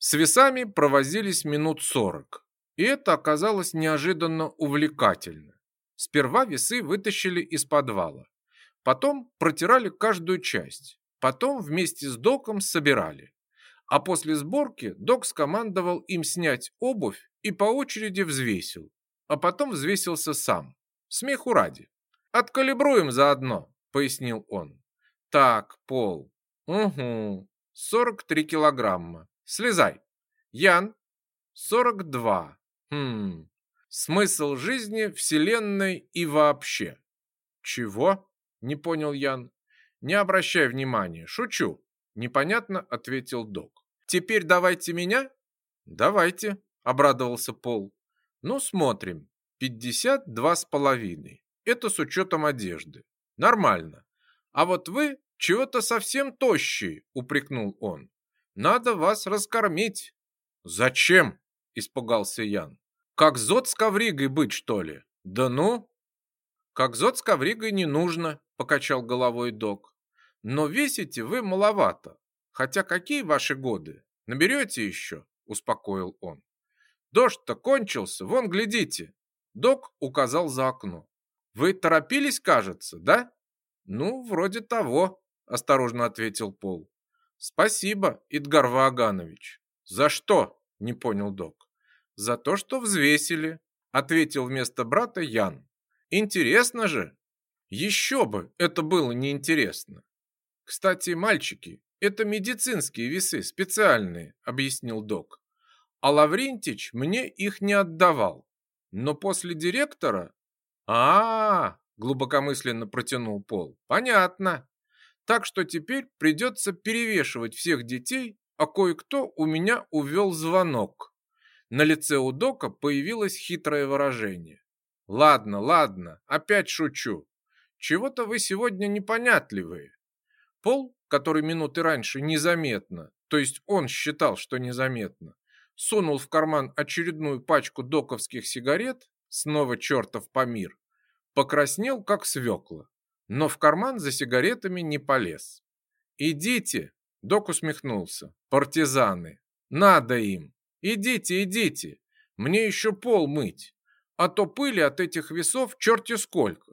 С весами провозились минут сорок, и это оказалось неожиданно увлекательно. Сперва весы вытащили из подвала, потом протирали каждую часть, потом вместе с доком собирали. А после сборки док скомандовал им снять обувь и по очереди взвесил, а потом взвесился сам. Смеху ради. «Откалибруем заодно», — пояснил он. «Так, Пол. Угу. 43 килограмма. Слезай. Ян. 42. Хм. Смысл жизни, вселенной и вообще». «Чего?» — не понял Ян. «Не обращай внимания. Шучу», — непонятно ответил док. «Теперь давайте меня?» «Давайте», — обрадовался Пол. «Ну, смотрим. Пятьдесят два с половиной. Это с учетом одежды. Нормально. А вот вы чего-то совсем тощие, упрекнул он. Надо вас раскормить. Зачем? Испугался Ян. Как зод с ковригой быть, что ли? Да ну? Как зод с ковригой не нужно, покачал головой док. Но весите вы маловато. Хотя какие ваши годы? Наберете еще? Успокоил он. Дождь-то кончился, вон, глядите. Док указал за окно. Вы торопились, кажется, да? Ну, вроде того, осторожно ответил Пол. Спасибо, Идгар Ваганович. За что? Не понял док. За то, что взвесили, ответил вместо брата Ян. Интересно же. Еще бы, это было неинтересно. Кстати, мальчики, это медицинские весы, специальные, объяснил док. А Лаврентич мне их не отдавал. Но после директора а, -а, -а глубокомысленно протянул Пол. Понятно. Так что теперь придется перевешивать всех детей, а кое-кто у меня увел звонок. На лице у Дока появилось хитрое выражение. Ладно, ладно, опять шучу. Чего-то вы сегодня непонятливые. Пол, который минуты раньше незаметно, то есть он считал, что незаметно, сунул в карман очередную пачку доковских сигарет, снова чертов Памир, покраснел, как свекла, но в карман за сигаретами не полез. «Идите!» – док усмехнулся. «Партизаны! Надо им! Идите, идите! Мне еще пол мыть, а то пыли от этих весов черти сколько!»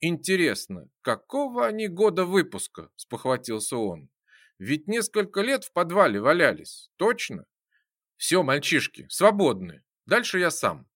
«Интересно, какого они года выпуска?» – спохватился он. «Ведь несколько лет в подвале валялись, точно?» «Все, мальчишки, свободны. Дальше я сам».